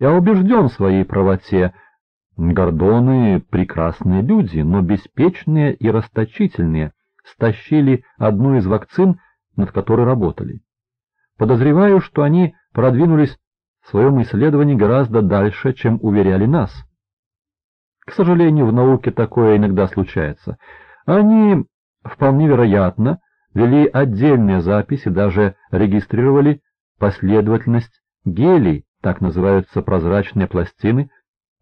Я убежден в своей правоте. Гордоны — прекрасные люди, но беспечные и расточительные, стащили одну из вакцин, над которой работали. Подозреваю, что они продвинулись в своем исследовании гораздо дальше, чем уверяли нас. К сожалению, в науке такое иногда случается. Они, вполне вероятно, вели отдельные записи, даже регистрировали последовательность гелий, так называются прозрачные пластины,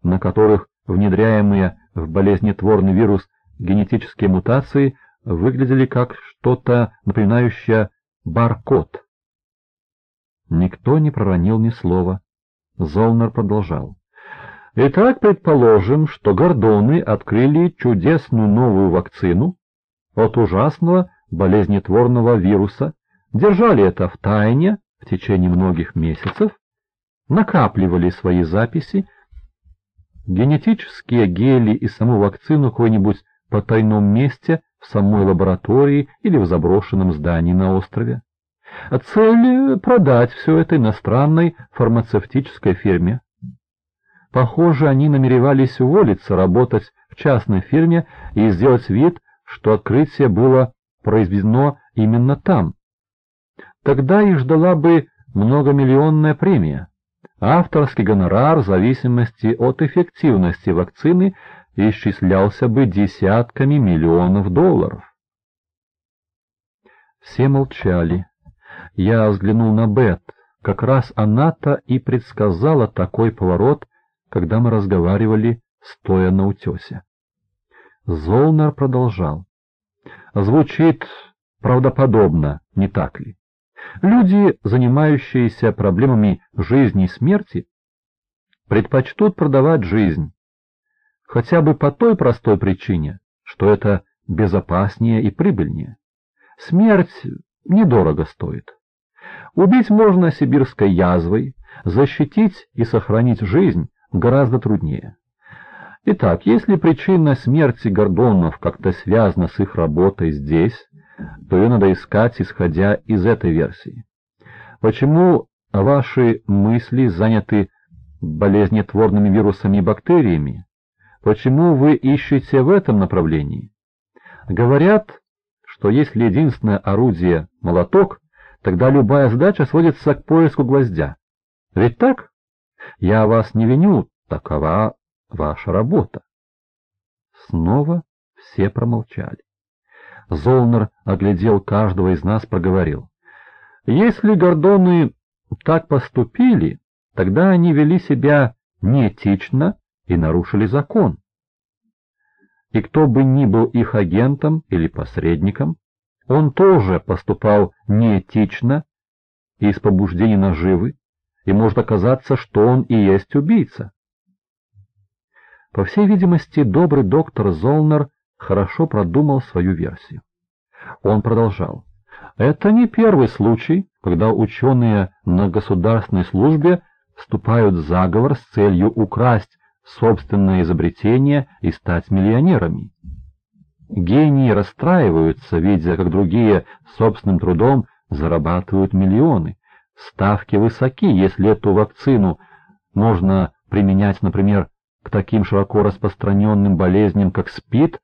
на которых внедряемые в болезнетворный вирус генетические мутации выглядели как что-то напоминающее баркод. Никто не проронил ни слова. Золнер продолжал. Итак, предположим, что гордоны открыли чудесную новую вакцину от ужасного болезнетворного вируса, держали это в тайне в течение многих месяцев, накапливали свои записи, генетические гели и саму вакцину в какой-нибудь потайном месте в самой лаборатории или в заброшенном здании на острове. А цель — продать все это иностранной фармацевтической фирме. Похоже, они намеревались уволиться, работать в частной фирме и сделать вид, что открытие было произведено именно там. Тогда их ждала бы многомиллионная премия. Авторский гонорар в зависимости от эффективности вакцины исчислялся бы десятками миллионов долларов. Все молчали. Я взглянул на Бет. Как раз она-то и предсказала такой поворот, когда мы разговаривали, стоя на утесе. Золнер продолжал. Звучит правдоподобно, не так ли? Люди, занимающиеся проблемами жизни и смерти, предпочтут продавать жизнь, хотя бы по той простой причине, что это безопаснее и прибыльнее. Смерть недорого стоит. Убить можно сибирской язвой, защитить и сохранить жизнь гораздо труднее. Итак, если причина смерти Гордонов как-то связана с их работой здесь, то ее надо искать, исходя из этой версии. Почему ваши мысли заняты болезнетворными вирусами и бактериями? Почему вы ищете в этом направлении? Говорят, что если единственное орудие — молоток, тогда любая задача сводится к поиску гвоздя. Ведь так? Я вас не виню, такова ваша работа. Снова все промолчали. Золнер оглядел каждого из нас, проговорил. Если гордоны так поступили, тогда они вели себя неэтично и нарушили закон. И кто бы ни был их агентом или посредником, он тоже поступал неэтично и из побуждений наживы, и может оказаться, что он и есть убийца. По всей видимости, добрый доктор Золнер хорошо продумал свою версию. Он продолжал. Это не первый случай, когда ученые на государственной службе вступают в заговор с целью украсть собственное изобретение и стать миллионерами. Гении расстраиваются, видя, как другие собственным трудом зарабатывают миллионы. Ставки высоки, если эту вакцину можно применять, например, к таким широко распространенным болезням, как СПИД,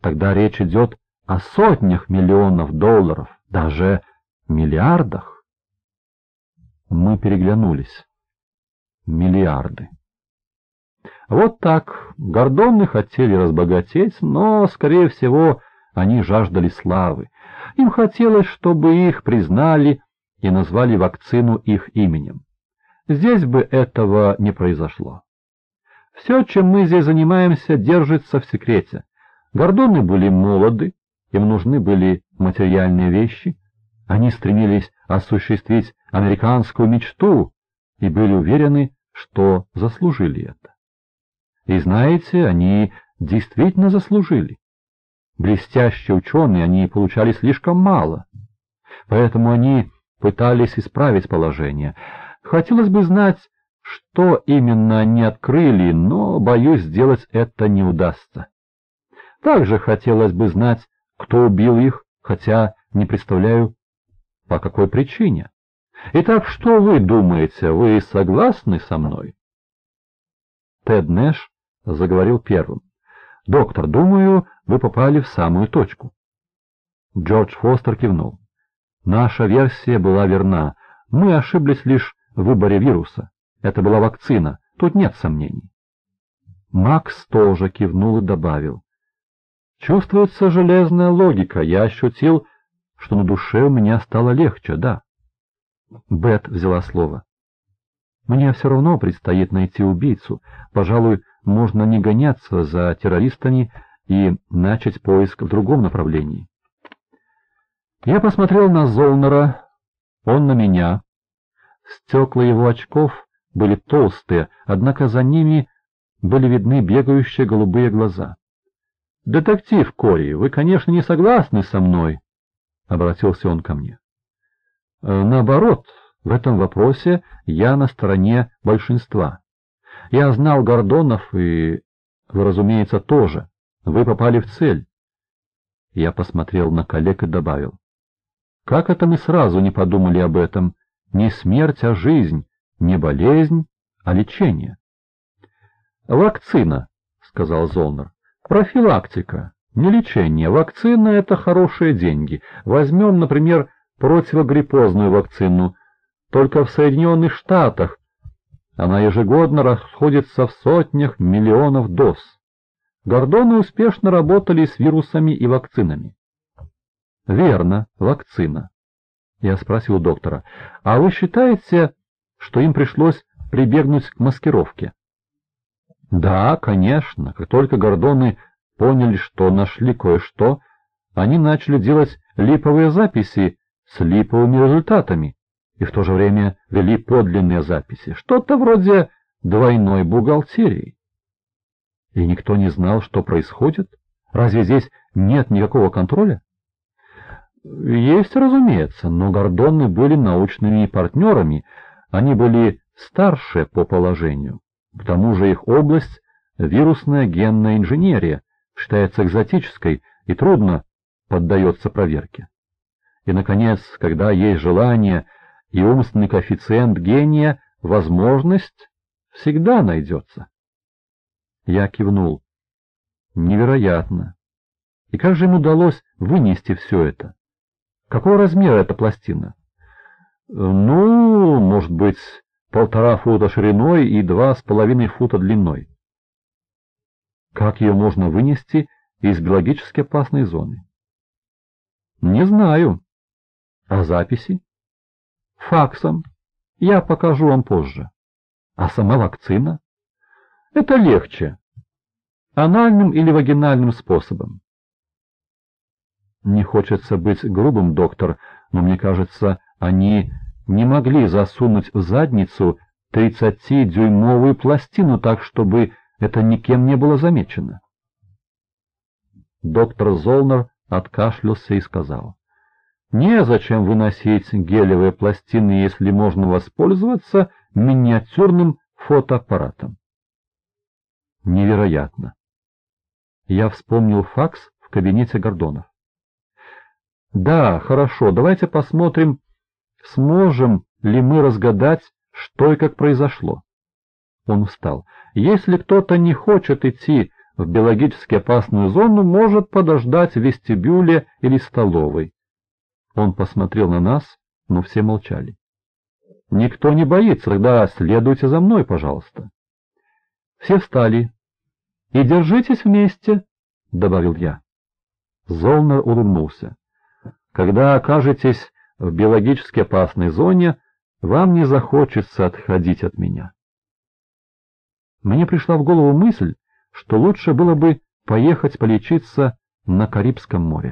тогда речь идет о сотнях миллионов долларов, даже миллиардах. Мы переглянулись. Миллиарды. Вот так, Гордоны хотели разбогатеть, но, скорее всего, они жаждали славы. Им хотелось, чтобы их признали и назвали вакцину их именем. Здесь бы этого не произошло. Все, чем мы здесь занимаемся, держится в секрете. Гордоны были молоды, им нужны были материальные вещи, они стремились осуществить американскую мечту и были уверены, что заслужили это. И знаете, они действительно заслужили. Блестящие ученые они получали слишком мало, поэтому они пытались исправить положение. Хотелось бы знать, что именно они открыли, но, боюсь, сделать это не удастся. Также хотелось бы знать, кто убил их, хотя не представляю, по какой причине. Итак, что вы думаете, вы согласны со мной? Тед Нэш заговорил первым. «Доктор, думаю, вы попали в самую точку». Джордж Фостер кивнул. «Наша версия была верна. Мы ошиблись лишь в выборе вируса. Это была вакцина, тут нет сомнений». Макс тоже кивнул и добавил. «Чувствуется железная логика. Я ощутил, что на душе у меня стало легче, да». Бет взяла слово. «Мне все равно предстоит найти убийцу. Пожалуй, можно не гоняться за террористами и начать поиск в другом направлении. Я посмотрел на Золнера, он на меня. Стекла его очков были толстые, однако за ними были видны бегающие голубые глаза. «Детектив Кори, вы, конечно, не согласны со мной?» — обратился он ко мне. «Э, «Наоборот, в этом вопросе я на стороне большинства. Я знал Гордонов, и вы, разумеется, тоже. Вы попали в цель». Я посмотрел на коллег и добавил. Как это мы сразу не подумали об этом? Не смерть, а жизнь, не болезнь, а лечение. «Вакцина», — сказал Золнер. «Профилактика, не лечение. Вакцина — это хорошие деньги. Возьмем, например, противогриппозную вакцину. Только в Соединенных Штатах она ежегодно расходится в сотнях миллионов доз. Гордоны успешно работали с вирусами и вакцинами. Верно, вакцина. Я спросил доктора, а вы считаете, что им пришлось прибегнуть к маскировке? Да, конечно. Как только Гордоны поняли, что нашли кое-что, они начали делать липовые записи с липовыми результатами и в то же время вели подлинные записи, что-то вроде двойной бухгалтерии. И никто не знал, что происходит? Разве здесь нет никакого контроля? Есть, разумеется, но Гордоны были научными партнерами, они были старше по положению. К тому же их область — вирусная генная инженерия, считается экзотической и трудно поддается проверке. И, наконец, когда есть желание и умственный коэффициент гения, возможность всегда найдется. Я кивнул. Невероятно. И как же им удалось вынести все это? Какого размера эта пластина? Ну, может быть, полтора фута шириной и два с половиной фута длиной. Как ее можно вынести из биологически опасной зоны? Не знаю. А записи? Факсом. Я покажу вам позже. А сама вакцина? Это легче. Анальным или вагинальным способом. Не хочется быть грубым, доктор, но мне кажется, они не могли засунуть в задницу тридцатидюймовую пластину так, чтобы это никем не было замечено. Доктор Золнер откашлялся и сказал, «Незачем выносить гелевые пластины, если можно воспользоваться миниатюрным фотоаппаратом». Невероятно. Я вспомнил факс в кабинете Гордонов. Да, хорошо, давайте посмотрим, сможем ли мы разгадать, что и как произошло. Он встал. Если кто-то не хочет идти в биологически опасную зону, может подождать в вестибюле или столовой. Он посмотрел на нас, но все молчали. Никто не боится, тогда следуйте за мной, пожалуйста. Все встали. И держитесь вместе, — добавил я. Золнер улыбнулся. Когда окажетесь в биологически опасной зоне, вам не захочется отходить от меня. Мне пришла в голову мысль, что лучше было бы поехать полечиться на Карибском море.